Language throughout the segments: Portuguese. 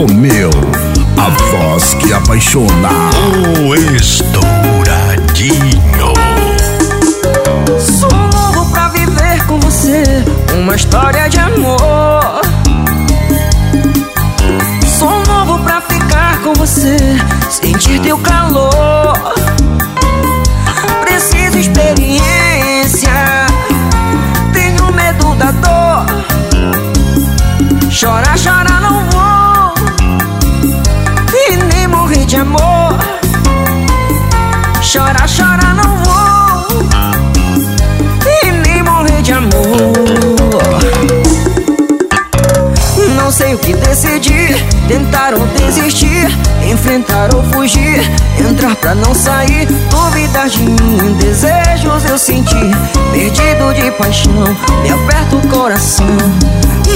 Romeu, a voz que apaixona. O Estouradinho. Sou novo pra viver com você uma história de amor. Sou novo pra ficar com você, sentir teu calor. Chorar, chorar não vou e nem morrer de amor. Não sei o que decidir, tentar ou desistir, enfrentar ou fugir, entrar pra não sair, duvidar de mim, desejos eu senti, perdido de paixão, me aperta o coração.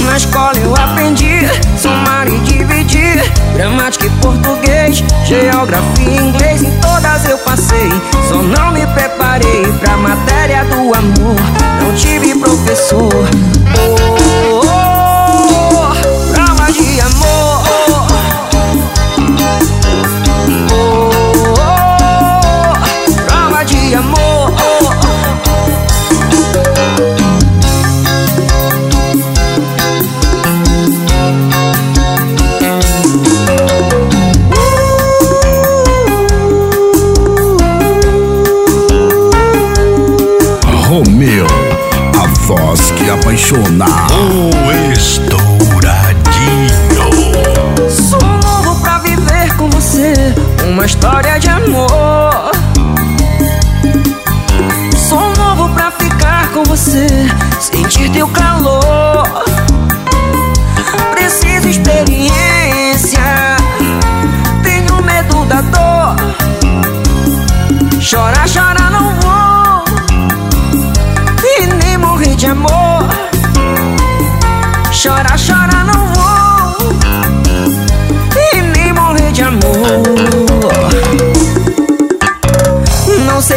Na escola eu aprendi somar e dividir, gramática e português, geografia e inglês, professor. Voz que apaixonar. O estouradinho. Sou novo pra viver com você uma história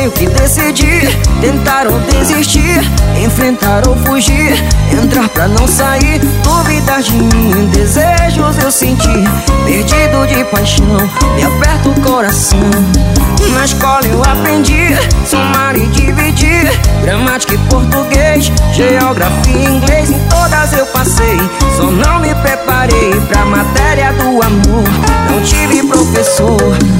Não sei o que decidir, tentar ou desistir, enfrentar ou fugir, entrar pra não sair, duvidar de mim, desejos eu senti, perdido de paixão, me aperta o coração. Na escola eu aprendi somar e dividir, gramática e português, geografia e inglês, em todas eu passei, só não me preparei pra matéria do amor, não tive professor.